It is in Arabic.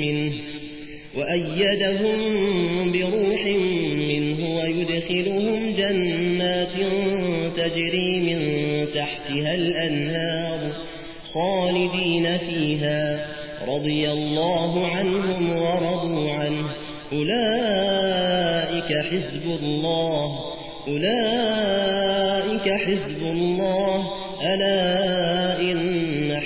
منه وأيدهم بروح منه ويدخلهم جنات تجري من تحتها الأنهار خالدين فيها رضي الله عنهم ورضوا عنه. أولئك حزب الله. أولئك حزب الله. ألا إن